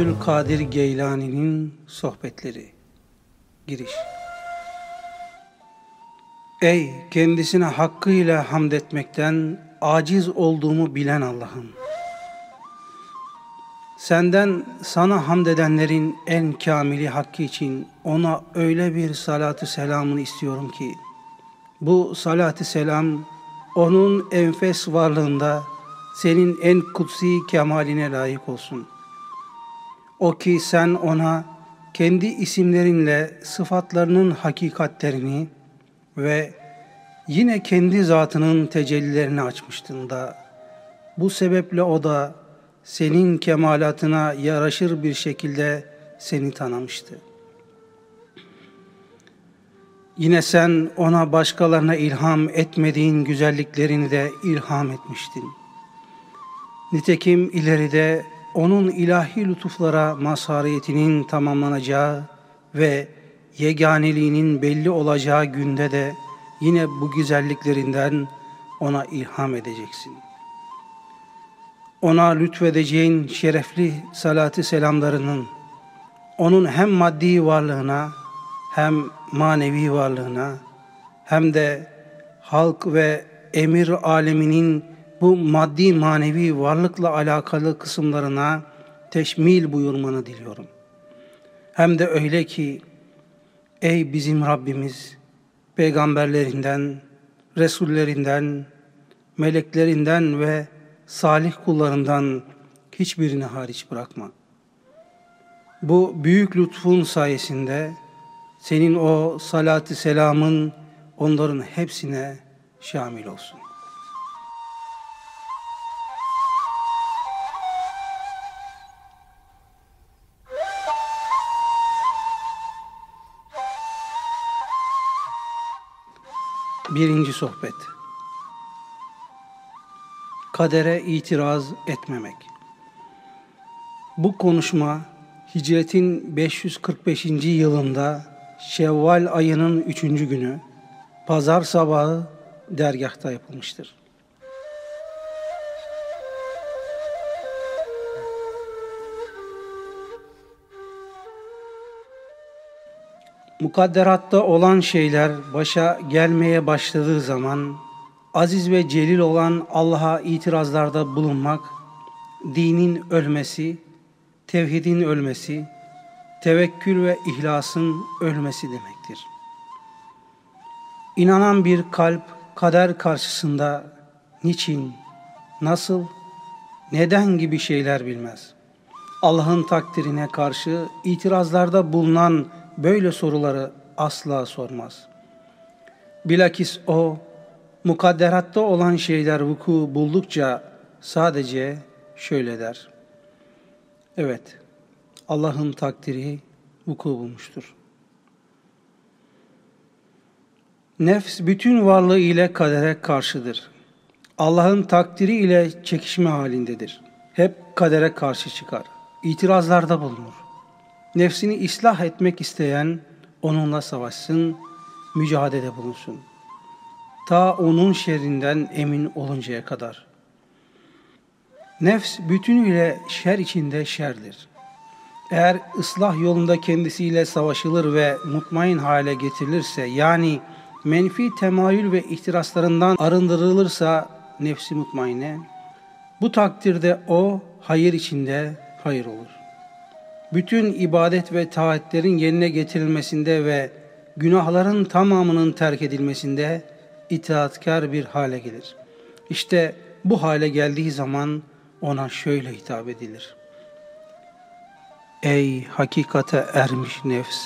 Abdülkadir Geylani'nin sohbetleri Giriş Ey kendisine hakkıyla hamd etmekten aciz olduğumu bilen Allah'ım! Senden sana hamd edenlerin en kamili hakkı için ona öyle bir salatı selamını istiyorum ki bu salatı selam onun enfes varlığında senin en kutsi kemaline layık olsun. O ki sen ona kendi isimlerinle sıfatlarının hakikatlerini ve yine kendi zatının tecellilerini açmıştın da bu sebeple o da senin kemalatına yaraşır bir şekilde seni tanımıştı. Yine sen ona başkalarına ilham etmediğin güzelliklerini de ilham etmiştin. Nitekim ileride onun ilahi lütuflara mazhariyetinin tamamlanacağı ve yeganeliğinin belli olacağı günde de yine bu güzelliklerinden ona ilham edeceksin. Ona lütfedeceğin şerefli salatı selamlarının onun hem maddi varlığına hem manevi varlığına hem de halk ve emir aleminin bu maddi manevi varlıkla alakalı kısımlarına teşmil buyurmanı diliyorum. Hem de öyle ki ey bizim Rabbimiz peygamberlerinden, resullerinden, meleklerinden ve salih kullarından hiçbirini hariç bırakma. Bu büyük lütfun sayesinde senin o salatı selamın onların hepsine şamil olsun. Birinci sohbet Kadere itiraz etmemek Bu konuşma hicretin 545. yılında Şevval ayının üçüncü günü pazar sabahı dergahta yapılmıştır. Mukadderatta olan şeyler başa gelmeye başladığı zaman aziz ve celil olan Allah'a itirazlarda bulunmak, dinin ölmesi, tevhidin ölmesi, tevekkül ve ihlasın ölmesi demektir. İnanan bir kalp kader karşısında niçin, nasıl, neden gibi şeyler bilmez. Allah'ın takdirine karşı itirazlarda bulunan böyle soruları asla sormaz. Bilakis o, mukadderatta olan şeyler vuku buldukça sadece şöyle der. Evet, Allah'ın takdiri vuku bulmuştur. Nefs bütün varlığı ile kadere karşıdır. Allah'ın takdiri ile çekişme halindedir. Hep kadere karşı çıkar. İtirazlarda bulunur. Nefsini ıslah etmek isteyen onunla savaşsın, mücadele bulunsun. Ta onun şerrinden emin oluncaya kadar. Nefs bütünüyle şer içinde şerdir. Eğer ıslah yolunda kendisiyle savaşılır ve mutmain hale getirilirse yani menfi temayül ve ihtiraslarından arındırılırsa nefsi mutmaine bu takdirde o hayır içinde hayır olur. Bütün ibadet ve taatlerin yerine getirilmesinde ve günahların tamamının terk edilmesinde itaatkar bir hale gelir. İşte bu hale geldiği zaman ona şöyle hitap edilir. Ey hakikate ermiş nefs,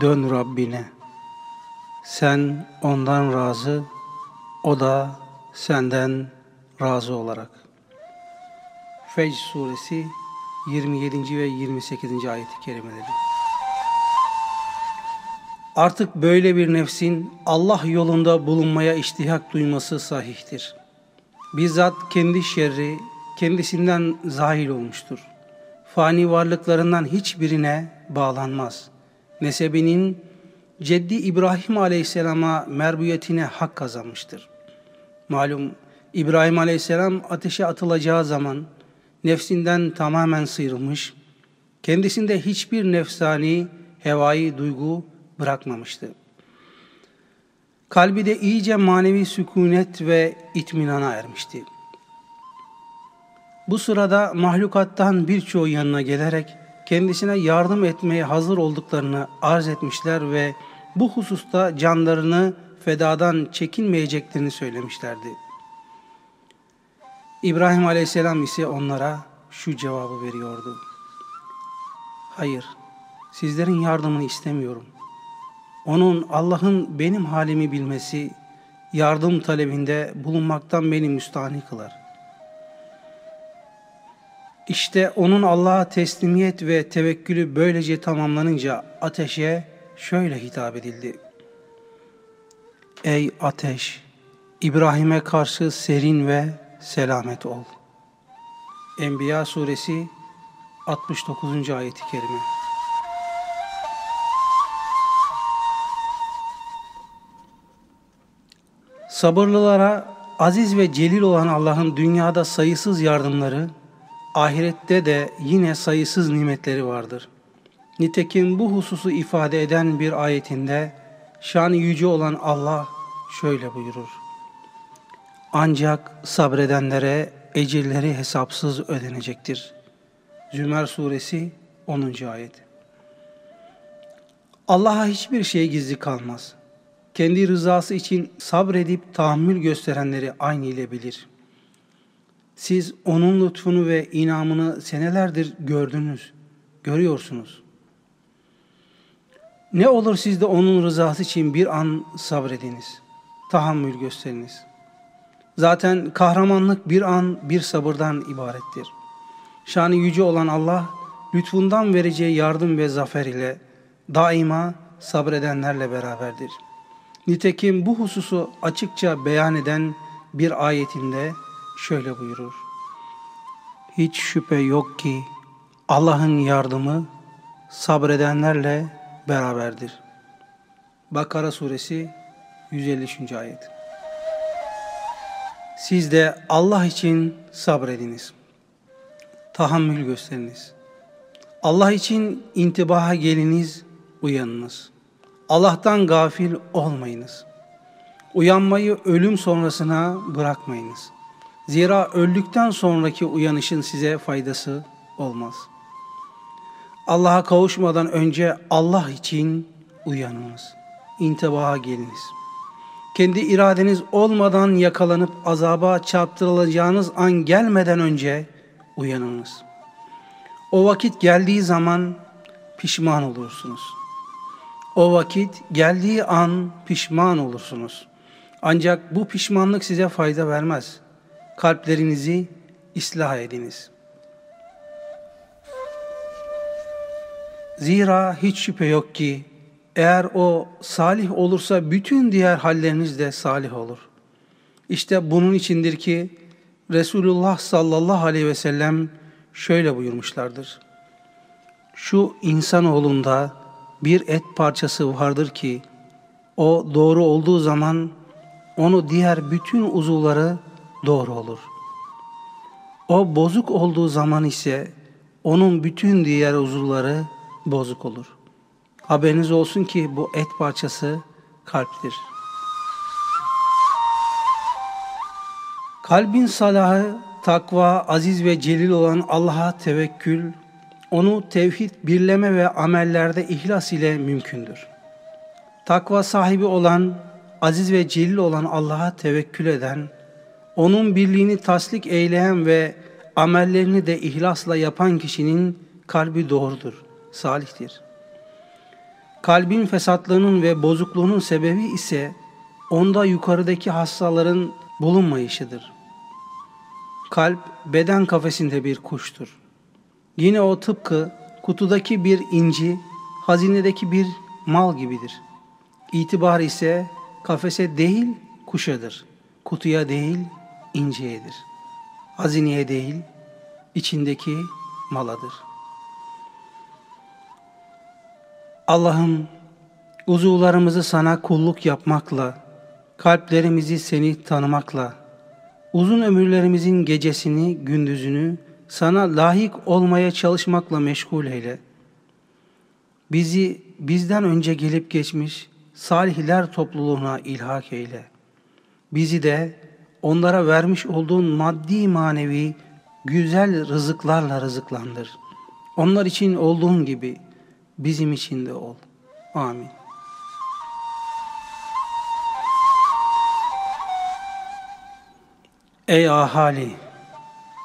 dön Rabbine. Sen ondan razı, o da senden razı olarak. Fecr suresi 27. ve 28. ayet-i kerimeleri. Artık böyle bir nefsin Allah yolunda bulunmaya iştihak duyması sahihtir. Bizzat kendi şerri kendisinden zahil olmuştur. Fani varlıklarından hiçbirine bağlanmaz. Nesebinin Ceddi İbrahim Aleyhisselam'a merbiyetine hak kazanmıştır. Malum İbrahim Aleyhisselam ateşe atılacağı zaman nefsinden tamamen sıyrılmış, Kendisinde hiçbir nefsani, hevai duygu bırakmamıştı. Kalbi de iyice manevi sükunet ve itminana ermişti. Bu sırada mahlukattan birçoğu yanına gelerek kendisine yardım etmeye hazır olduklarını arz etmişler ve bu hususta canlarını fedadan çekinmeyeceklerini söylemişlerdi. İbrahim Aleyhisselam ise onlara şu cevabı veriyordu. Hayır, sizlerin yardımını istemiyorum. Onun Allah'ın benim halimi bilmesi, yardım talebinde bulunmaktan beni müstahni kılar. İşte onun Allah'a teslimiyet ve tevekkülü böylece tamamlanınca ateşe şöyle hitap edildi. Ey ateş! İbrahim'e karşı serin ve selamet ol. Enbiya suresi 69. ayeti kerime. Sabırlılara aziz ve celil olan Allah'ın dünyada sayısız yardımları, ahirette de yine sayısız nimetleri vardır. Nitekim bu hususu ifade eden bir ayetinde şan yüce olan Allah şöyle buyurur. Ancak sabredenlere ecirleri hesapsız ödenecektir. Zümer suresi 10. ayet. Allah'a hiçbir şey gizli kalmaz. Kendi rızası için sabredip tahammül gösterenleri aynı ile bilir. Siz onun lütfunu ve inamını senelerdir gördünüz, görüyorsunuz. Ne olur siz de onun rızası için bir an sabrediniz, tahammül gösteriniz. Zaten kahramanlık bir an bir sabırdan ibarettir. Şanı yüce olan Allah, lütfundan vereceği yardım ve zafer ile daima sabredenlerle beraberdir. Nitekim bu hususu açıkça beyan eden bir ayetinde şöyle buyurur. Hiç şüphe yok ki Allah'ın yardımı sabredenlerle beraberdir. Bakara suresi 153. ayet. Siz de Allah için sabrediniz. Tahammül gösteriniz. Allah için intibaha geliniz, uyanınız. Allah'tan gafil olmayınız. Uyanmayı ölüm sonrasına bırakmayınız. Zira öldükten sonraki uyanışın size faydası olmaz. Allah'a kavuşmadan önce Allah için uyanınız. İntibaha geliniz. Kendi iradeniz olmadan yakalanıp azaba çarptırılacağınız an gelmeden önce uyanınız. O vakit geldiği zaman pişman olursunuz. O vakit geldiği an pişman olursunuz. Ancak bu pişmanlık size fayda vermez. Kalplerinizi ıslah ediniz. Zira hiç şüphe yok ki eğer o salih olursa bütün diğer halleriniz de salih olur. İşte bunun içindir ki Resulullah sallallahu aleyhi ve sellem şöyle buyurmuşlardır. Şu insanoğlunda bir et parçası vardır ki o doğru olduğu zaman onu diğer bütün uzuvları doğru olur. O bozuk olduğu zaman ise onun bütün diğer uzuvları bozuk olur. Haberiniz olsun ki bu et parçası kalptir. Kalbin salahı, takva, aziz ve celil olan Allah'a tevekkül, onu tevhid, birleme ve amellerde ihlas ile mümkündür. Takva sahibi olan, aziz ve celil olan Allah'a tevekkül eden, onun birliğini tasdik eyleyen ve amellerini de ihlasla yapan kişinin kalbi doğrudur, salihtir. Kalbin fesatlığının ve bozukluğunun sebebi ise onda yukarıdaki hastaların bulunmayışıdır. Kalp beden kafesinde bir kuştur. Yine o tıpkı kutudaki bir inci, hazinedeki bir mal gibidir. İtibar ise kafese değil kuşadır. Kutuya değil inciyedir. Hazineye değil içindeki maladır. Allah'ım uzuvlarımızı sana kulluk yapmakla, kalplerimizi seni tanımakla, uzun ömürlerimizin gecesini, gündüzünü sana layık olmaya çalışmakla meşgul eyle. Bizi bizden önce gelip geçmiş salihler topluluğuna ilhak eyle. Bizi de onlara vermiş olduğun maddi manevi güzel rızıklarla rızıklandır. Onlar için olduğun gibi bizim için de ol. Amin. Ey ahali!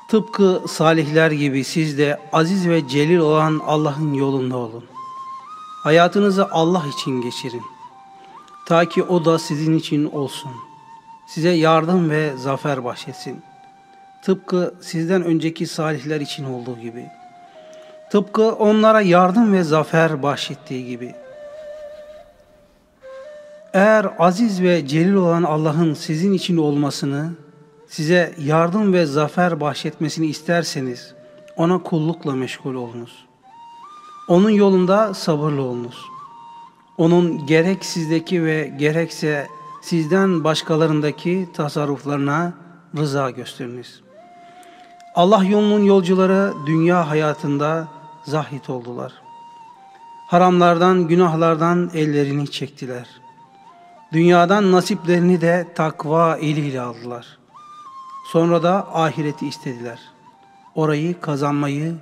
Tıpkı salihler gibi siz de aziz ve celil olan Allah'ın yolunda olun. Hayatınızı Allah için geçirin. Ta ki O da sizin için olsun. Size yardım ve zafer bahşetsin. Tıpkı sizden önceki salihler için olduğu gibi. Tıpkı onlara yardım ve zafer bahşettiği gibi. Eğer aziz ve celil olan Allah'ın sizin için olmasını, size yardım ve zafer bahşetmesini isterseniz, ona kullukla meşgul olunuz. Onun yolunda sabırlı olunuz. Onun gerek sizdeki ve gerekse sizden başkalarındaki tasarruflarına rıza gösteriniz. Allah yolunun yolcuları dünya hayatında zahit oldular. Haramlardan, günahlardan ellerini çektiler. Dünyadan nasiplerini de takva eliyle aldılar. Sonra da ahireti istediler. Orayı kazanmayı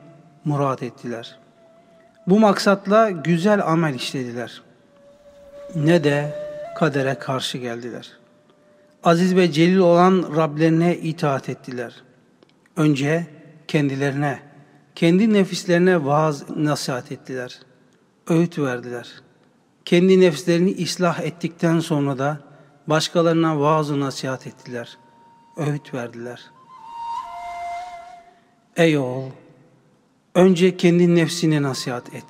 murad ettiler. Bu maksatla güzel amel işlediler. Ne de kadere karşı geldiler. Aziz ve celil olan Rablerine itaat ettiler. Önce kendilerine, kendi nefislerine vaaz nasihat ettiler. Öğüt verdiler. Kendi nefislerini ıslah ettikten sonra da başkalarına vaaz nasihat ettiler. Öğüt verdiler. Ey oğul, önce kendi nefsini nasihat et.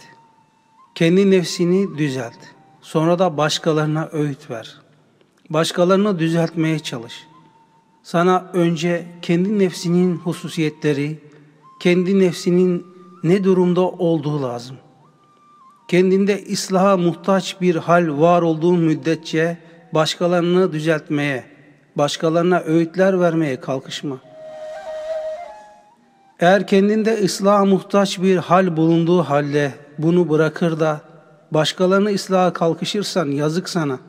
Kendi nefsini düzelt. Sonra da başkalarına öğüt ver. Başkalarını düzeltmeye çalış. Sana önce kendi nefsinin hususiyetleri, kendi nefsinin ne durumda olduğu lazım. Kendinde islaha muhtaç bir hal var olduğu müddetçe başkalarını düzeltmeye, başkalarına öğütler vermeye kalkışma. Eğer kendinde ıslaha muhtaç bir hal bulunduğu halde bunu bırakır da başkalarını ıslaha kalkışırsan yazık sana.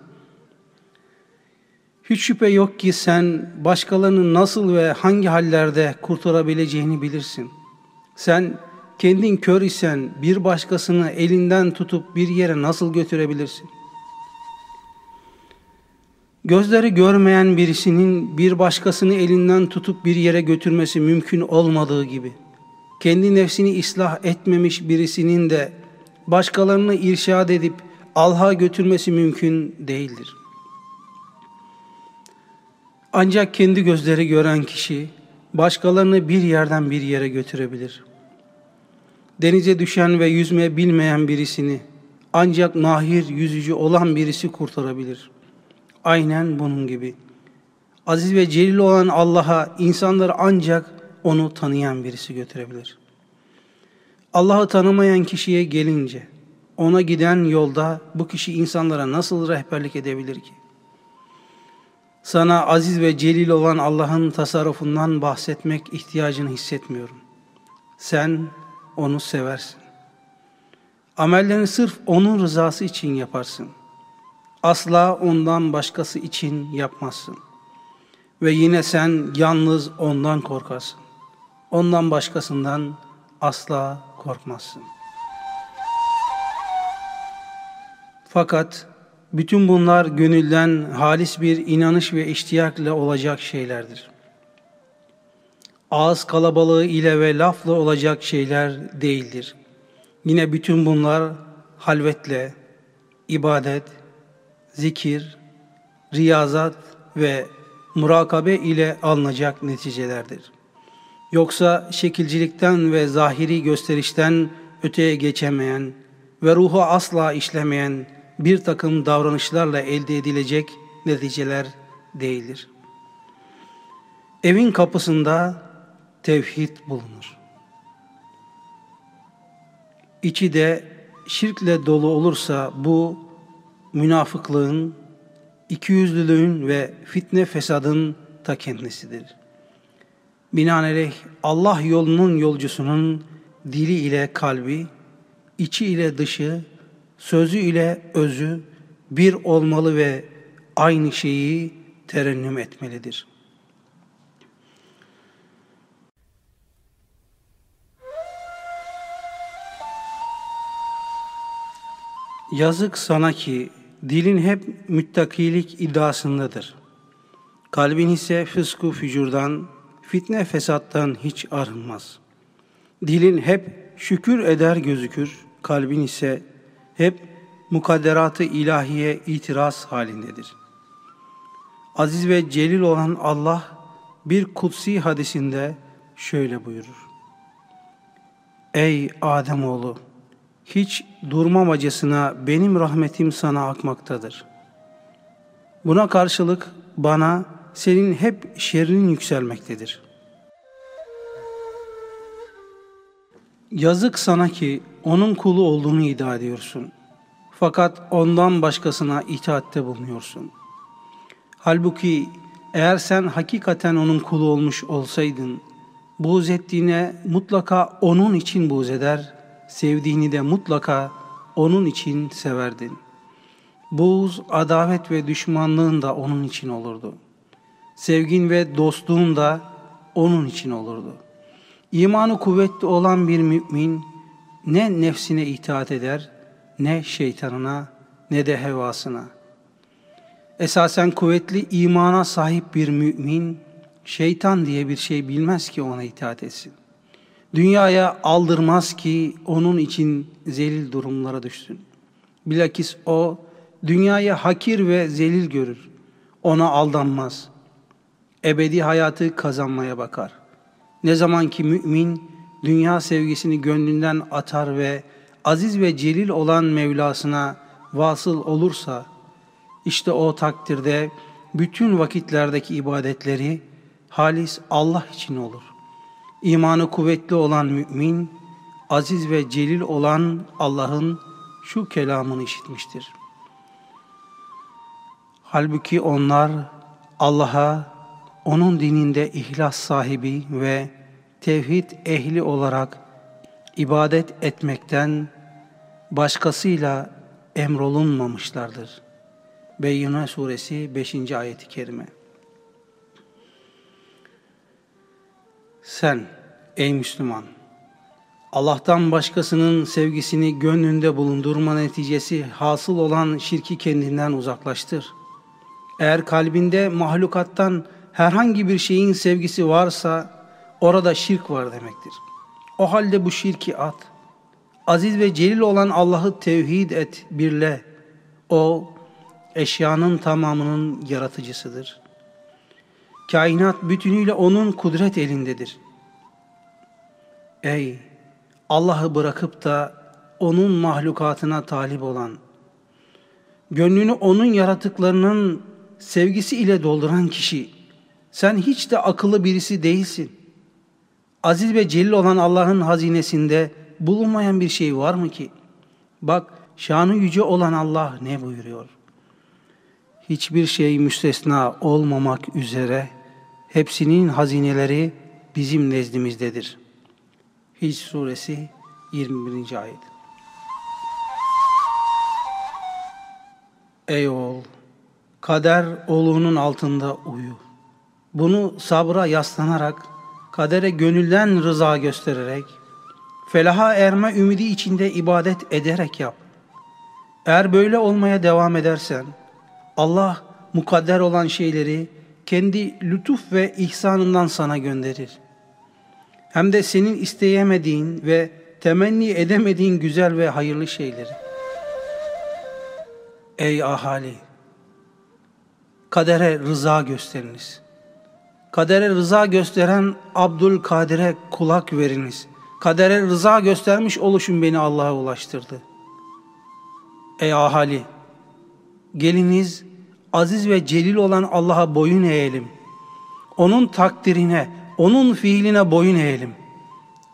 Hiç şüphe yok ki sen başkalarını nasıl ve hangi hallerde kurtarabileceğini bilirsin. Sen kendin kör isen bir başkasını elinden tutup bir yere nasıl götürebilirsin? Gözleri görmeyen birisinin bir başkasını elinden tutup bir yere götürmesi mümkün olmadığı gibi, kendi nefsini ıslah etmemiş birisinin de başkalarını irşad edip alha götürmesi mümkün değildir. Ancak kendi gözleri gören kişi başkalarını bir yerden bir yere götürebilir. Denize düşen ve yüzme bilmeyen birisini ancak nahir yüzücü olan birisi kurtarabilir.'' Aynen bunun gibi. Aziz ve celil olan Allah'a insanları ancak onu tanıyan birisi götürebilir. Allah'ı tanımayan kişiye gelince, ona giden yolda bu kişi insanlara nasıl rehberlik edebilir ki? Sana aziz ve celil olan Allah'ın tasarrufundan bahsetmek ihtiyacını hissetmiyorum. Sen onu seversin. Amellerini sırf onun rızası için yaparsın. Asla ondan başkası için yapmazsın. Ve yine sen yalnız ondan korkarsın. Ondan başkasından asla korkmazsın. Fakat bütün bunlar gönülden halis bir inanış ve iştiyakla olacak şeylerdir. Ağız kalabalığı ile ve lafla olacak şeyler değildir. Yine bütün bunlar halvetle, ibadet, zikir, riyazat ve murakabe ile alınacak neticelerdir. Yoksa şekilcilikten ve zahiri gösterişten öteye geçemeyen ve ruhu asla işlemeyen bir takım davranışlarla elde edilecek neticeler değildir. Evin kapısında tevhid bulunur. İçi de şirkle dolu olursa bu münafıklığın, ikiyüzlülüğün ve fitne fesadın ta kendisidir. Binaenaleyh Allah yolunun yolcusunun dili ile kalbi, içi ile dışı, sözü ile özü bir olmalı ve aynı şeyi terennüm etmelidir. Yazık sana ki dilin hep müttakilik iddiasındadır. Kalbin ise fısku fücurdan, fitne fesattan hiç arınmaz. Dilin hep şükür eder gözükür, kalbin ise hep mukadderatı ilahiye itiraz halindedir. Aziz ve celil olan Allah bir kutsi hadisinde şöyle buyurur. Ey Ademoğlu! Hiç durmamacasına benim rahmetim sana akmaktadır. Buna karşılık bana senin hep şerrin yükselmektedir. Yazık sana ki onun kulu olduğunu iddia ediyorsun. Fakat ondan başkasına itaatte bulunuyorsun. Halbuki eğer sen hakikaten onun kulu olmuş olsaydın, buğz ettiğine mutlaka onun için buğz eder, sevdiğini de mutlaka onun için severdin. Buğz, adavet ve düşmanlığın da onun için olurdu. Sevgin ve dostluğun da onun için olurdu. İmanı kuvvetli olan bir mümin ne nefsine itaat eder, ne şeytanına ne de hevasına. Esasen kuvvetli imana sahip bir mümin şeytan diye bir şey bilmez ki ona itaat etsin. Dünyaya aldırmaz ki onun için zelil durumlara düşsün. Bilakis o dünyayı hakir ve zelil görür. Ona aldanmaz. Ebedi hayatı kazanmaya bakar. Ne zaman ki mümin dünya sevgisini gönlünden atar ve aziz ve celil olan Mevlasına vasıl olursa, işte o takdirde bütün vakitlerdeki ibadetleri halis Allah için olur. İmanı kuvvetli olan mümin, aziz ve celil olan Allah'ın şu kelamını işitmiştir. Halbuki onlar Allah'a, onun dininde ihlas sahibi ve tevhid ehli olarak ibadet etmekten başkasıyla emrolunmamışlardır. Beyyine suresi 5. ayeti kerime. Sen ey Müslüman Allah'tan başkasının sevgisini gönlünde bulundurma neticesi hasıl olan şirki kendinden uzaklaştır. Eğer kalbinde mahlukattan herhangi bir şeyin sevgisi varsa orada şirk var demektir. O halde bu şirki at. Aziz ve celil olan Allah'ı tevhid et, birle. O eşyanın tamamının yaratıcısıdır. Kainat bütünüyle onun kudret elindedir. Ey Allah'ı bırakıp da onun mahlukatına talip olan, gönlünü onun yaratıklarının sevgisi ile dolduran kişi, sen hiç de akıllı birisi değilsin. Aziz ve celil olan Allah'ın hazinesinde bulunmayan bir şey var mı ki? Bak şanı yüce olan Allah ne buyuruyor? Hiçbir şey müstesna olmamak üzere hepsinin hazineleri bizim nezdimizdedir. Hiç suresi 21. ayet. Ey oğul, kader oğlunun altında uyu. Bunu sabra yaslanarak, kadere gönülden rıza göstererek, felaha erme ümidi içinde ibadet ederek yap. Eğer böyle olmaya devam edersen, Allah mukadder olan şeyleri kendi lütuf ve ihsanından sana gönderir. Hem de senin isteyemediğin ve temenni edemediğin güzel ve hayırlı şeyleri. Ey ahali! Kadere rıza gösteriniz. Kadere rıza gösteren Abdülkadir'e kulak veriniz. Kadere rıza göstermiş oluşum beni Allah'a ulaştırdı. Ey ahali! Geliniz aziz ve celil olan Allah'a boyun eğelim. Onun takdirine, onun fiiline boyun eğelim.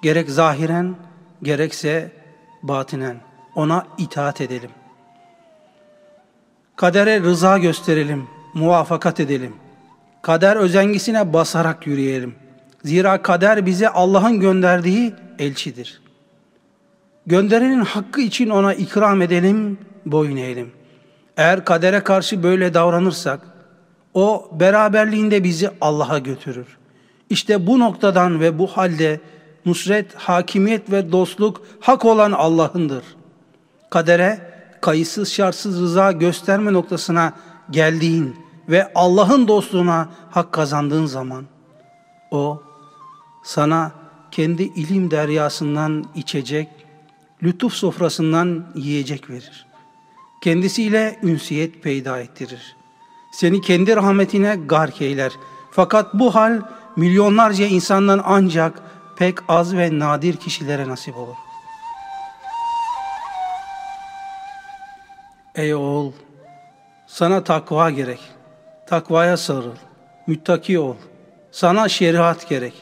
Gerek zahiren, gerekse batinen ona itaat edelim. Kadere rıza gösterelim, muvafakat edelim. Kader özengisine basarak yürüyelim. Zira kader bize Allah'ın gönderdiği elçidir. Gönderenin hakkı için ona ikram edelim, boyun eğelim. Eğer kadere karşı böyle davranırsak, o beraberliğinde bizi Allah'a götürür. İşte bu noktadan ve bu halde nusret, hakimiyet ve dostluk hak olan Allah'ındır. Kadere kayıtsız şartsız rıza gösterme noktasına geldiğin ve Allah'ın dostluğuna hak kazandığın zaman o sana kendi ilim deryasından içecek, lütuf sofrasından yiyecek verir. Kendisiyle ünsiyet peyda ettirir. Seni kendi rahmetine gark eyler. Fakat bu hal milyonlarca insandan ancak pek az ve nadir kişilere nasip olur. Ey oğul, sana takva gerek. Takvaya sarıl, müttaki ol. Sana şeriat gerek.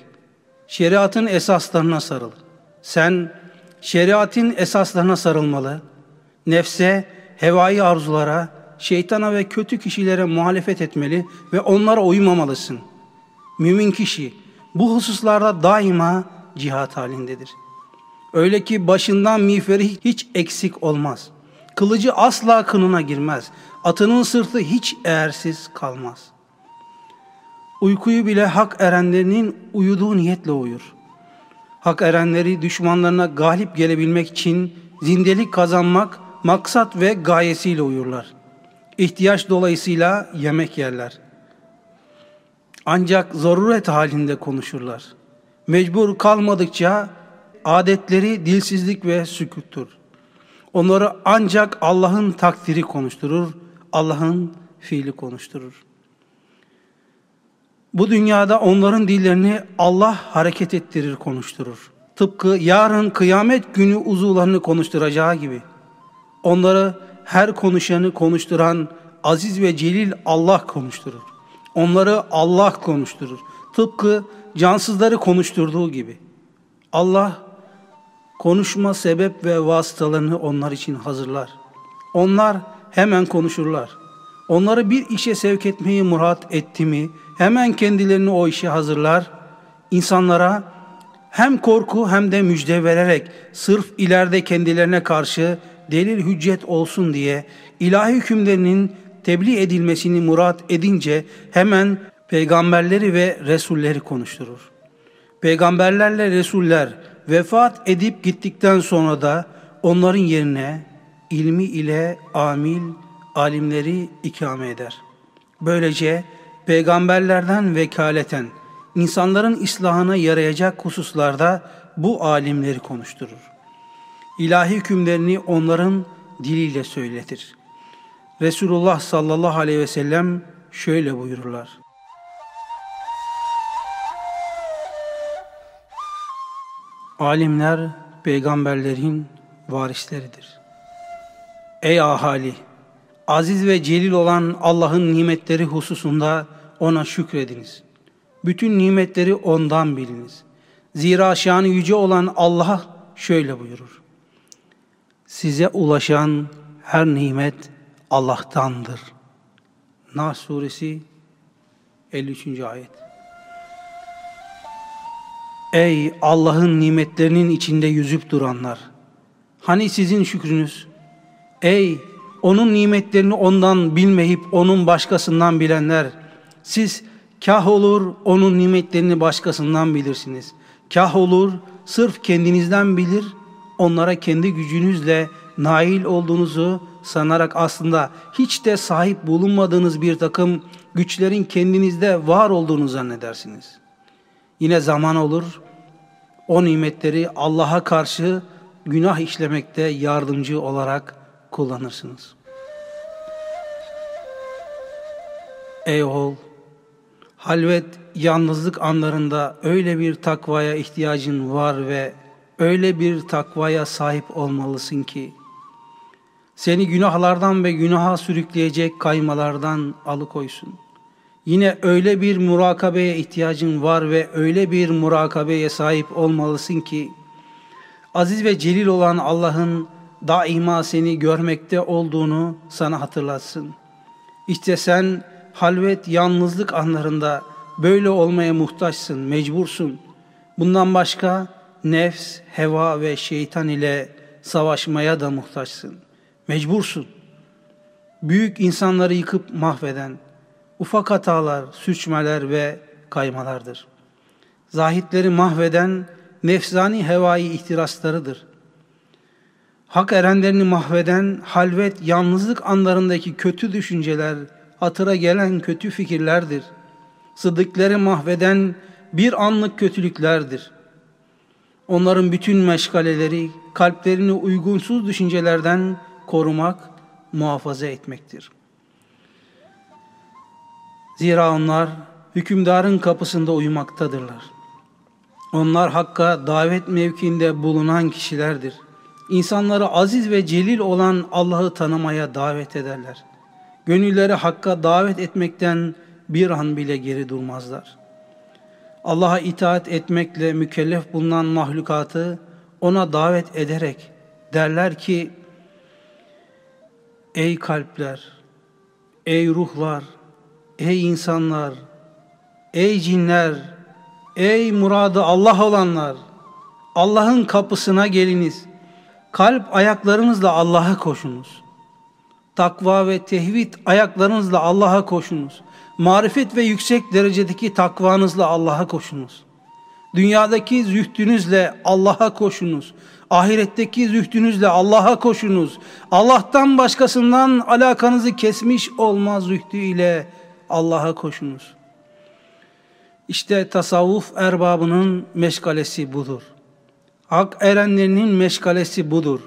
Şeriatın esaslarına sarıl. Sen şeriatın esaslarına sarılmalı. Nefse, hevai arzulara, şeytana ve kötü kişilere muhalefet etmeli ve onlara uymamalısın. Mümin kişi bu hususlarda daima cihat halindedir. Öyle ki başından miğferi hiç eksik olmaz. Kılıcı asla kınına girmez. Atının sırtı hiç eğersiz kalmaz. Uykuyu bile hak erenlerinin uyuduğu niyetle uyur. Hak erenleri düşmanlarına galip gelebilmek için zindelik kazanmak maksat ve gayesiyle uyurlar. İhtiyaç dolayısıyla yemek yerler. Ancak zaruret halinde konuşurlar. Mecbur kalmadıkça adetleri dilsizlik ve sükuttur. Onları ancak Allah'ın takdiri konuşturur, Allah'ın fiili konuşturur. Bu dünyada onların dillerini Allah hareket ettirir, konuşturur. Tıpkı yarın kıyamet günü uzuvlarını konuşturacağı gibi. Onları her konuşanı konuşturan aziz ve celil Allah konuşturur. Onları Allah konuşturur. Tıpkı cansızları konuşturduğu gibi. Allah konuşma sebep ve vasıtalarını onlar için hazırlar. Onlar hemen konuşurlar. Onları bir işe sevk etmeyi murat etti mi hemen kendilerini o işe hazırlar. İnsanlara hem korku hem de müjde vererek sırf ileride kendilerine karşı delil hüccet olsun diye ilahi hükümlerinin tebliğ edilmesini murat edince hemen peygamberleri ve resulleri konuşturur. Peygamberlerle resuller vefat edip gittikten sonra da onların yerine ilmi ile amil alimleri ikame eder. Böylece peygamberlerden vekaleten insanların islahına yarayacak hususlarda bu alimleri konuşturur. İlahi hükümlerini onların diliyle söyletir. Resulullah sallallahu aleyhi ve sellem şöyle buyururlar. Alimler peygamberlerin varisleridir. Ey ahali! Aziz ve celil olan Allah'ın nimetleri hususunda ona şükrediniz. Bütün nimetleri ondan biliniz. Zira şanı yüce olan Allah şöyle buyurur. Size ulaşan her nimet Allah'tandır. Nas suresi 53. ayet. Ey Allah'ın nimetlerinin içinde yüzüp duranlar! Hani sizin şükrünüz? Ey onun nimetlerini ondan bilmeyip onun başkasından bilenler! Siz kah olur onun nimetlerini başkasından bilirsiniz. Kah olur sırf kendinizden bilir, onlara kendi gücünüzle nail olduğunuzu sanarak aslında hiç de sahip bulunmadığınız bir takım güçlerin kendinizde var olduğunu zannedersiniz. Yine zaman olur, o nimetleri Allah'a karşı günah işlemekte yardımcı olarak kullanırsınız. Ey oğul, halvet, yalnızlık anlarında öyle bir takvaya ihtiyacın var ve öyle bir takvaya sahip olmalısın ki, seni günahlardan ve günaha sürükleyecek kaymalardan alıkoysun. Yine öyle bir murakabeye ihtiyacın var ve öyle bir murakabeye sahip olmalısın ki, aziz ve celil olan Allah'ın daima seni görmekte olduğunu sana hatırlatsın. İşte sen halvet, yalnızlık anlarında böyle olmaya muhtaçsın, mecbursun. Bundan başka nefs, heva ve şeytan ile savaşmaya da muhtaçsın. Mecbursun. Büyük insanları yıkıp mahveden, ufak hatalar, suçmeler ve kaymalardır. Zahitleri mahveden nefsani hevai ihtiraslarıdır. Hak erenlerini mahveden halvet, yalnızlık anlarındaki kötü düşünceler, hatıra gelen kötü fikirlerdir. Sıddıkları mahveden bir anlık kötülüklerdir. Onların bütün meşgaleleri kalplerini uygunsuz düşüncelerden korumak, muhafaza etmektir. Zira onlar hükümdarın kapısında uyumaktadırlar. Onlar hakka davet mevkiinde bulunan kişilerdir. İnsanları aziz ve celil olan Allah'ı tanımaya davet ederler. Gönülleri hakka davet etmekten bir an bile geri durmazlar. Allah'a itaat etmekle mükellef bulunan mahlukatı ona davet ederek derler ki Ey kalpler, ey ruhlar, ey insanlar, ey cinler, ey muradı Allah olanlar, Allah'ın kapısına geliniz. Kalp ayaklarınızla Allah'a koşunuz. Takva ve tevhid ayaklarınızla Allah'a koşunuz. Marifet ve yüksek derecedeki takvanızla Allah'a koşunuz. Dünyadaki zühdünüzle Allah'a koşunuz. Ahiretteki zühdünüzle Allah'a koşunuz. Allah'tan başkasından alakanızı kesmiş olma zühdü Allah'a koşunuz. İşte tasavvuf erbabının meşgalesi budur. Hak erenlerinin meşgalesi budur.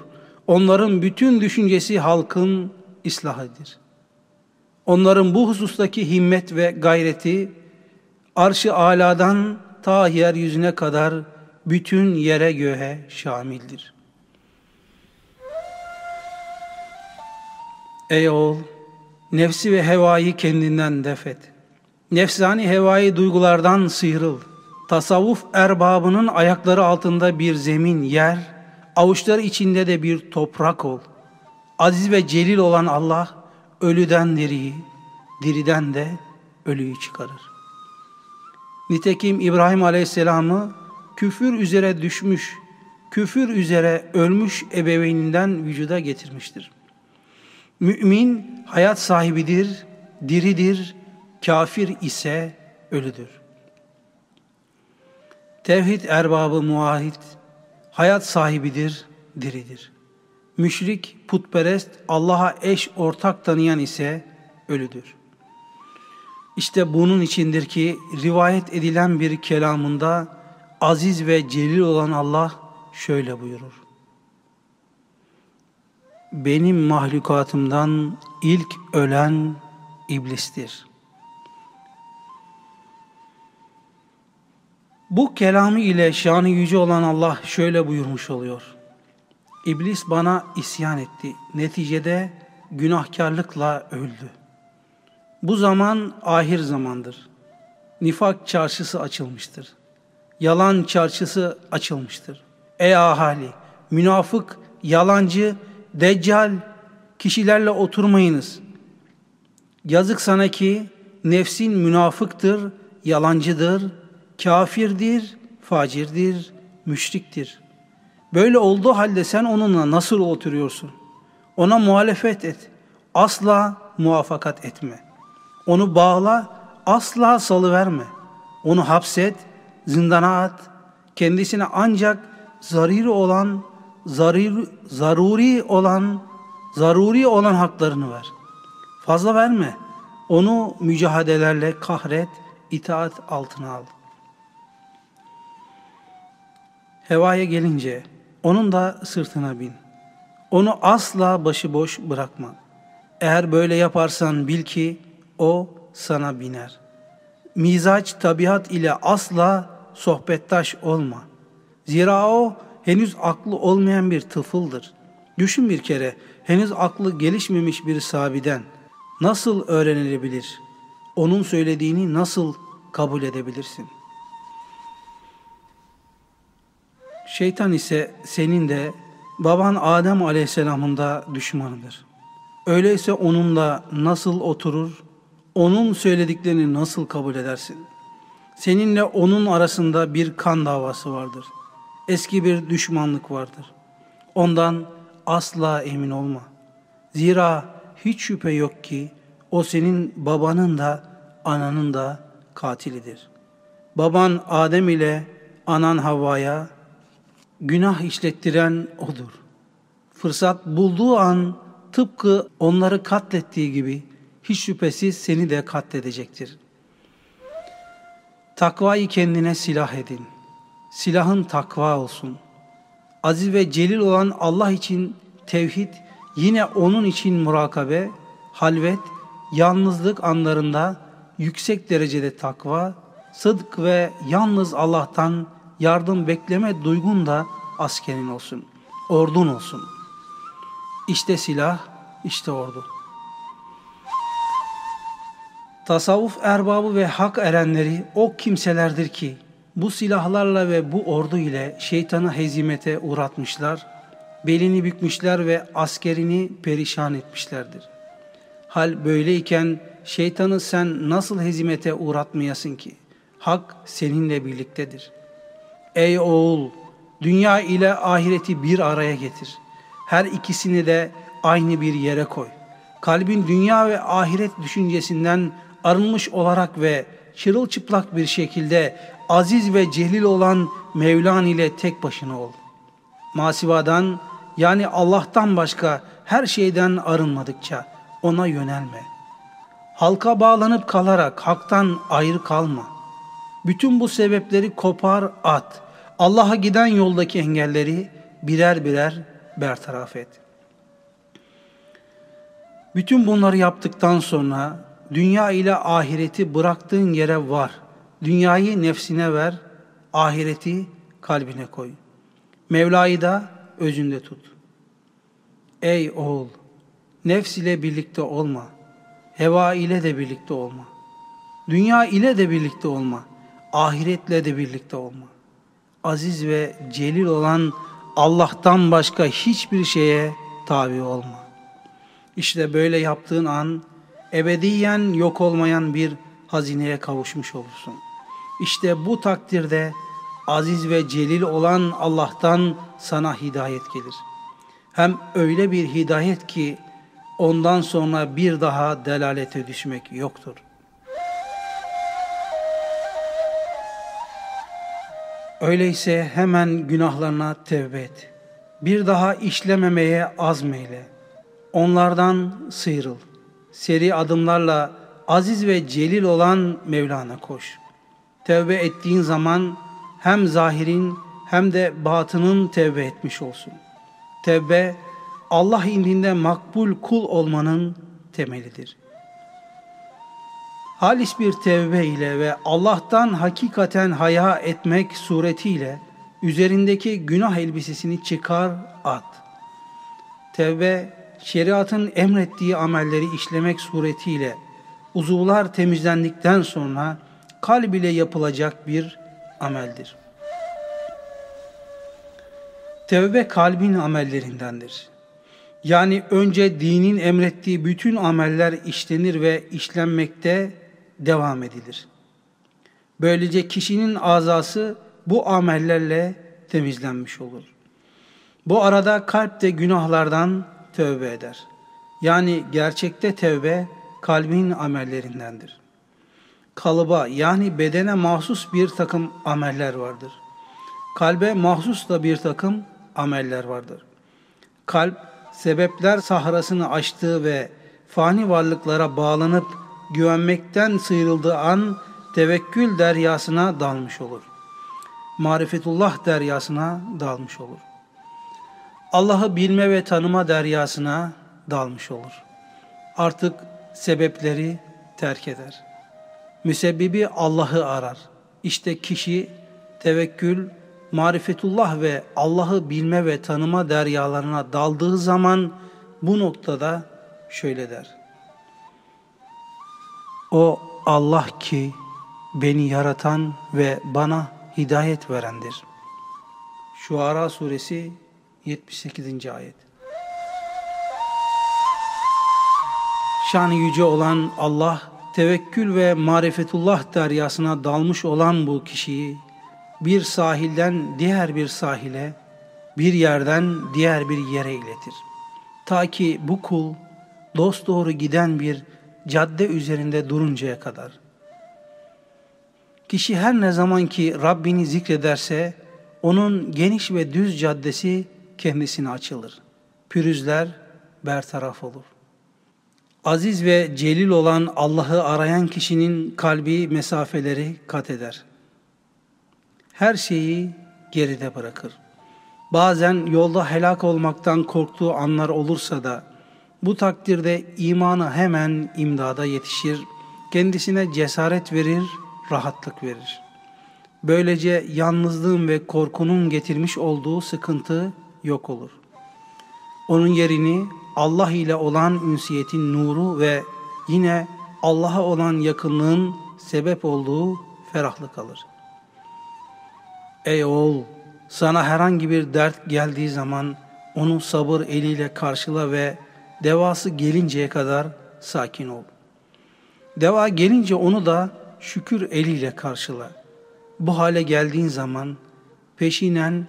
Onların bütün düşüncesi halkın islahıdır. Onların bu husustaki himmet ve gayreti arş-ı aladan ta yeryüzüne kadar bütün yere göğe şamildir. Ey oğul, nefsi ve hevayı kendinden defet. Nefsani hevai duygulardan sıyrıl. Tasavvuf erbabının ayakları altında bir zemin, yer, avuçları içinde de bir toprak ol. Aziz ve celil olan Allah, ölüden diriyi, diriden de ölüyü çıkarır. Nitekim İbrahim Aleyhisselam'ı küfür üzere düşmüş, küfür üzere ölmüş ebeveyninden vücuda getirmiştir. Mümin hayat sahibidir, diridir, kafir ise ölüdür. Tevhid erbabı muahit, hayat sahibidir, diridir. Müşrik, putperest, Allah'a eş ortak tanıyan ise ölüdür. İşte bunun içindir ki rivayet edilen bir kelamında aziz ve celil olan Allah şöyle buyurur. Benim mahlukatımdan ilk ölen iblistir. Bu kelamı ile şanı yüce olan Allah şöyle buyurmuş oluyor. İblis bana isyan etti. Neticede günahkarlıkla öldü. Bu zaman ahir zamandır. Nifak çarşısı açılmıştır. Yalan çarşısı açılmıştır. Ey ahali, münafık, yalancı, deccal kişilerle oturmayınız. Yazık sana ki nefsin münafıktır, yalancıdır, kafirdir, facirdir, müşriktir. Böyle olduğu halde sen onunla nasıl oturuyorsun? Ona muhalefet et. Asla muvaffakat etme. Onu bağla, asla salıverme. Onu hapset, zindana at. Kendisine ancak zariri olan, zariri, zaruri olan, zaruri olan haklarını ver. Fazla verme. Onu mücadelerle kahret, itaat altına al. Hevaya gelince onun da sırtına bin. Onu asla başıboş bırakma. Eğer böyle yaparsan bil ki o sana biner. Mizaç tabiat ile asla sohbettaş olma. Zira o henüz aklı olmayan bir tıfıldır. Düşün bir kere henüz aklı gelişmemiş bir sabiden nasıl öğrenilebilir? Onun söylediğini nasıl kabul edebilirsin? Şeytan ise senin de baban Adem Aleyhisselam'ın da düşmanıdır. Öyleyse onunla nasıl oturur, onun söylediklerini nasıl kabul edersin? Seninle onun arasında bir kan davası vardır. Eski bir düşmanlık vardır. Ondan asla emin olma. Zira hiç şüphe yok ki o senin babanın da ananın da katilidir. Baban Adem ile anan Havva'ya günah işlettiren odur. Fırsat bulduğu an tıpkı onları katlettiği gibi hiç şüphesiz seni de katledecektir. Takvayı kendine silah edin. Silahın takva olsun. Aziz ve celil olan Allah için tevhid, yine onun için murakabe, halvet, yalnızlık anlarında yüksek derecede takva, sıdk ve yalnız Allah'tan yardım bekleme duygun da askerin olsun, ordun olsun. İşte silah, işte ordu. Tasavvuf erbabı ve hak erenleri o kimselerdir ki bu silahlarla ve bu ordu ile şeytanı hezimete uğratmışlar, belini bükmüşler ve askerini perişan etmişlerdir. Hal böyleyken şeytanı sen nasıl hezimete uğratmayasın ki? Hak seninle birliktedir. Ey oğul, dünya ile ahireti bir araya getir. Her ikisini de aynı bir yere koy. Kalbin dünya ve ahiret düşüncesinden arınmış olarak ve çırılçıplak bir şekilde aziz ve celil olan Mevlan ile tek başına ol. Masivadan yani Allah'tan başka her şeyden arınmadıkça ona yönelme. Halka bağlanıp kalarak haktan ayrı kalma. Bütün bu sebepleri kopar at. Allah'a giden yoldaki engelleri birer birer bertaraf et. Bütün bunları yaptıktan sonra dünya ile ahireti bıraktığın yere var. Dünyayı nefsine ver, ahireti kalbine koy. Mevla'yı da özünde tut. Ey oğul, nefs ile birlikte olma. Heva ile de birlikte olma. Dünya ile de birlikte olma. Ahiretle de birlikte olma. Aziz ve celil olan Allah'tan başka hiçbir şeye tabi olma. İşte böyle yaptığın an ebediyen yok olmayan bir hazineye kavuşmuş olursun. İşte bu takdirde aziz ve celil olan Allah'tan sana hidayet gelir. Hem öyle bir hidayet ki ondan sonra bir daha delalete düşmek yoktur. Öyleyse hemen günahlarına tevbe et. Bir daha işlememeye azmeyle. Onlardan sıyrıl seri adımlarla aziz ve celil olan Mevlana koş. Tevbe ettiğin zaman hem zahirin hem de batının tevbe etmiş olsun. Tevbe Allah indinde makbul kul olmanın temelidir. Halis bir tevbe ile ve Allah'tan hakikaten haya etmek suretiyle üzerindeki günah elbisesini çıkar at. Tevbe şeriatın emrettiği amelleri işlemek suretiyle uzuvlar temizlendikten sonra kalb ile yapılacak bir ameldir. Tevbe kalbin amellerindendir. Yani önce dinin emrettiği bütün ameller işlenir ve işlenmekte devam edilir. Böylece kişinin azası bu amellerle temizlenmiş olur. Bu arada kalp de günahlardan tövbe eder. Yani gerçekte tövbe kalbin amellerindendir. Kalıba yani bedene mahsus bir takım ameller vardır. Kalbe mahsus da bir takım ameller vardır. Kalp sebepler sahrasını açtığı ve fani varlıklara bağlanıp güvenmekten sıyrıldığı an tevekkül deryasına dalmış olur. Marifetullah deryasına dalmış olur. Allah'ı bilme ve tanıma deryasına dalmış olur. Artık sebepleri terk eder. Müsebbibi Allah'ı arar. İşte kişi tevekkül, marifetullah ve Allah'ı bilme ve tanıma deryalarına daldığı zaman bu noktada şöyle der. O Allah ki beni yaratan ve bana hidayet verendir. Şuara suresi 78. ayet. Şanı yüce olan Allah tevekkül ve marifetullah deryasına dalmış olan bu kişiyi bir sahilden diğer bir sahile, bir yerden diğer bir yere iletir. Ta ki bu kul dost doğru giden bir cadde üzerinde duruncaya kadar. Kişi her ne zaman ki Rabbini zikrederse onun geniş ve düz caddesi kendisine açılır. Pürüzler bertaraf olur. Aziz ve celil olan Allah'ı arayan kişinin kalbi mesafeleri kat eder. Her şeyi geride bırakır. Bazen yolda helak olmaktan korktuğu anlar olursa da bu takdirde imanı hemen imdada yetişir, kendisine cesaret verir, rahatlık verir. Böylece yalnızlığın ve korkunun getirmiş olduğu sıkıntı yok olur. Onun yerini Allah ile olan ünsiyetin nuru ve yine Allah'a olan yakınlığın sebep olduğu ferahlık alır. Ey oğul! Sana herhangi bir dert geldiği zaman onu sabır eliyle karşıla ve devası gelinceye kadar sakin ol. Deva gelince onu da şükür eliyle karşıla. Bu hale geldiğin zaman peşinen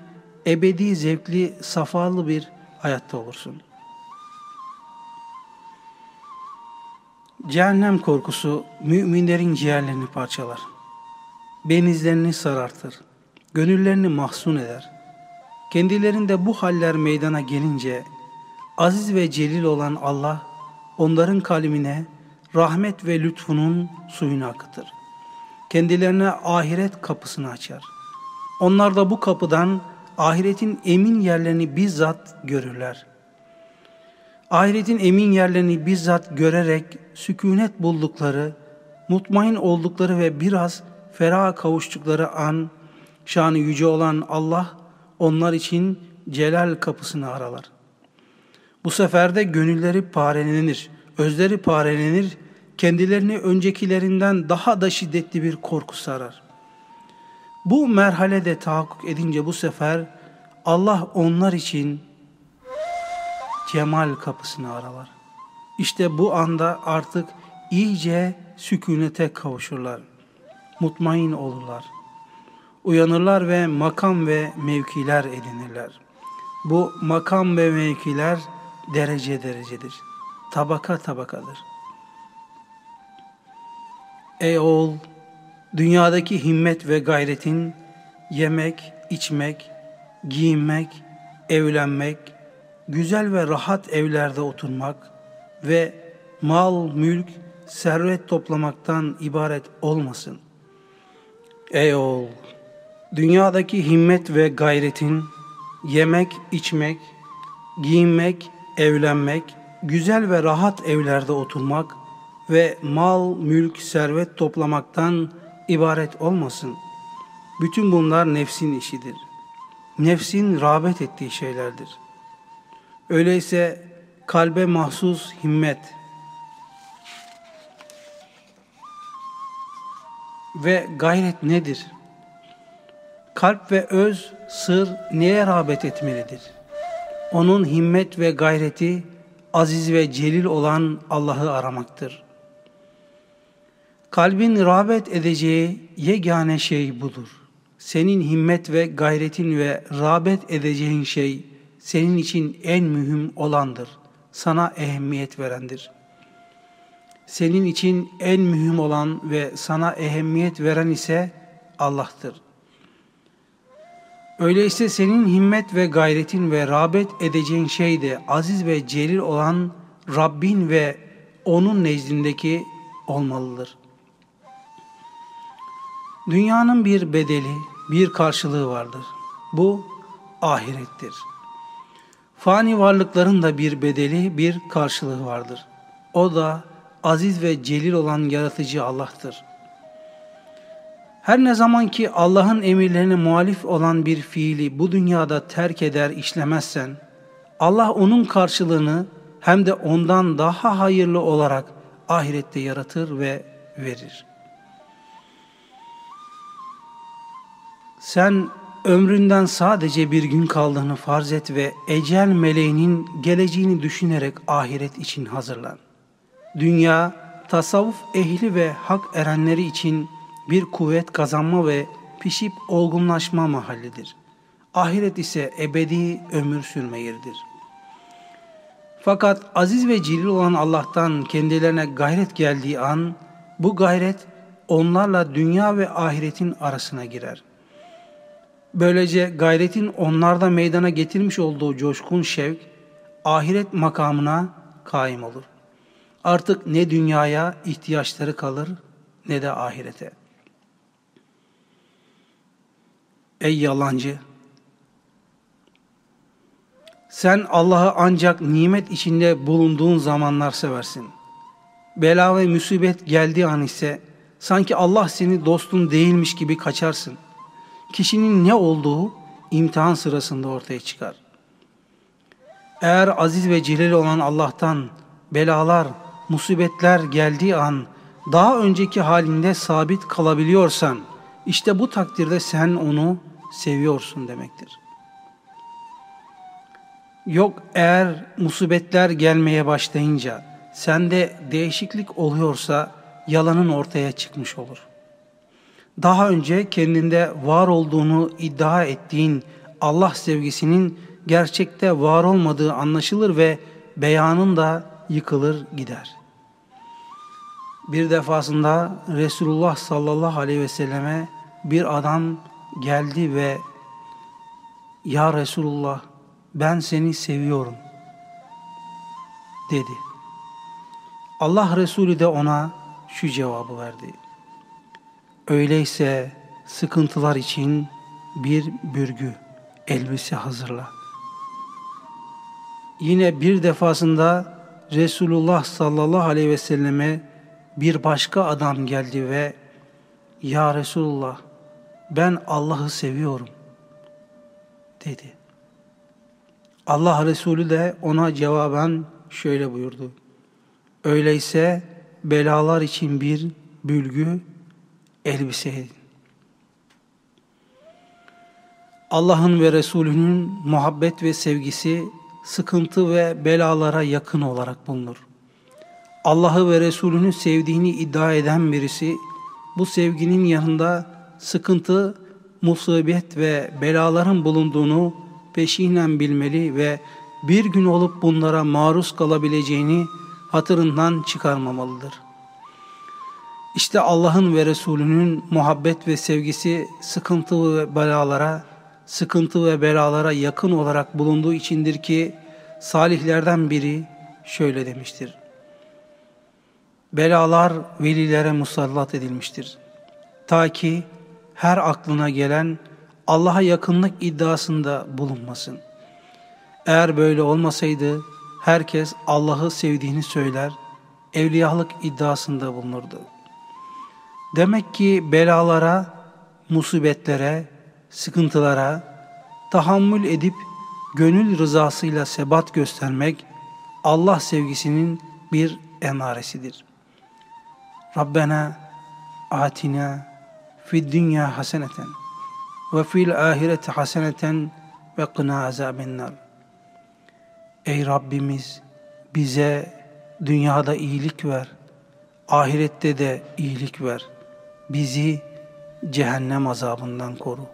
ebedi zevkli, safalı bir hayatta olursun. Cehennem korkusu müminlerin ciğerlerini parçalar. Benizlerini sarartır. Gönüllerini mahzun eder. Kendilerinde bu haller meydana gelince aziz ve celil olan Allah onların kalbine rahmet ve lütfunun suyunu akıtır. Kendilerine ahiret kapısını açar. Onlar da bu kapıdan ahiretin emin yerlerini bizzat görürler. Ahiretin emin yerlerini bizzat görerek sükunet buldukları, mutmain oldukları ve biraz ferah kavuştukları an, şanı yüce olan Allah onlar için celal kapısını aralar. Bu sefer de gönülleri parelenir, özleri parelenir, kendilerini öncekilerinden daha da şiddetli bir korku sarar. Bu merhalede tahakkuk edince bu sefer Allah onlar için cemal kapısını aralar. İşte bu anda artık iyice sükunete kavuşurlar. Mutmain olurlar. Uyanırlar ve makam ve mevkiler edinirler. Bu makam ve mevkiler derece derecedir. Tabaka tabakadır. Ey oğul, dünyadaki himmet ve gayretin yemek, içmek, giyinmek, evlenmek, güzel ve rahat evlerde oturmak ve mal, mülk, servet toplamaktan ibaret olmasın. Ey oğul, dünyadaki himmet ve gayretin yemek, içmek, giyinmek, evlenmek, güzel ve rahat evlerde oturmak ve mal, mülk, servet toplamaktan ibaret olmasın. Bütün bunlar nefsin işidir. Nefsin rağbet ettiği şeylerdir. Öyleyse kalbe mahsus himmet ve gayret nedir? Kalp ve öz, sır neye rağbet etmelidir? Onun himmet ve gayreti aziz ve celil olan Allah'ı aramaktır. Kalbin rağbet edeceği yegane şey budur. Senin himmet ve gayretin ve rağbet edeceğin şey senin için en mühim olandır. Sana ehemmiyet verendir. Senin için en mühim olan ve sana ehemmiyet veren ise Allah'tır. Öyleyse senin himmet ve gayretin ve rağbet edeceğin şey de aziz ve celil olan Rabbin ve onun nezdindeki olmalıdır. Dünyanın bir bedeli, bir karşılığı vardır. Bu ahirettir. Fani varlıkların da bir bedeli, bir karşılığı vardır. O da aziz ve celil olan yaratıcı Allah'tır. Her ne zaman ki Allah'ın emirlerine muhalif olan bir fiili bu dünyada terk eder işlemezsen, Allah onun karşılığını hem de ondan daha hayırlı olarak ahirette yaratır ve verir. Sen ömründen sadece bir gün kaldığını farz et ve ecel meleğinin geleceğini düşünerek ahiret için hazırlan. Dünya tasavvuf ehli ve hak erenleri için bir kuvvet kazanma ve pişip olgunlaşma mahallidir. Ahiret ise ebedi ömür sürme yeridir. Fakat aziz ve celil olan Allah'tan kendilerine gayret geldiği an, bu gayret onlarla dünya ve ahiretin arasına girer. Böylece gayretin onlarda meydana getirmiş olduğu coşkun şevk, ahiret makamına kaim olur. Artık ne dünyaya ihtiyaçları kalır ne de ahirete. Ey yalancı! Sen Allah'ı ancak nimet içinde bulunduğun zamanlar seversin. Bela ve musibet geldiği an ise sanki Allah seni dostun değilmiş gibi kaçarsın. Kişinin ne olduğu imtihan sırasında ortaya çıkar. Eğer aziz ve celil olan Allah'tan belalar, musibetler geldiği an daha önceki halinde sabit kalabiliyorsan işte bu takdirde sen onu seviyorsun demektir. Yok eğer musibetler gelmeye başlayınca sende değişiklik oluyorsa yalanın ortaya çıkmış olur. Daha önce kendinde var olduğunu iddia ettiğin Allah sevgisinin gerçekte var olmadığı anlaşılır ve beyanın da yıkılır gider. Bir defasında Resulullah sallallahu aleyhi ve selleme bir adam geldi ve Ya Resulullah ben seni seviyorum dedi. Allah Resulü de ona şu cevabı verdi. Öyleyse sıkıntılar için bir bürgü, elbise hazırla. Yine bir defasında Resulullah sallallahu aleyhi ve selleme bir başka adam geldi ve Ya Resulullah ben Allah'ı seviyorum dedi. Allah Resulü de ona cevaben şöyle buyurdu. Öyleyse belalar için bir bülgü elbise. Allah'ın ve Resulünün muhabbet ve sevgisi sıkıntı ve belalara yakın olarak bulunur. Allah'ı ve Resulünü sevdiğini iddia eden birisi bu sevginin yanında sıkıntı, musibet ve belaların bulunduğunu peşinen bilmeli ve bir gün olup bunlara maruz kalabileceğini hatırından çıkarmamalıdır. İşte Allah'ın ve Resulünün muhabbet ve sevgisi sıkıntı ve belalara, sıkıntı ve belalara yakın olarak bulunduğu içindir ki salihlerden biri şöyle demiştir. Belalar velilere musallat edilmiştir. Ta ki her aklına gelen Allah'a yakınlık iddiasında bulunmasın. Eğer böyle olmasaydı herkes Allah'ı sevdiğini söyler, evliyalık iddiasında bulunurdu. Demek ki belalara, musibetlere, sıkıntılara tahammül edip gönül rızasıyla sebat göstermek Allah sevgisinin bir emaresidir. Rabbena atina fid dünya haseneten ve fil ahireti haseneten ve qına azabennar. Ey Rabbimiz bize dünyada iyilik ver, ahirette de iyilik ver. Bizi cehennem azabından koru.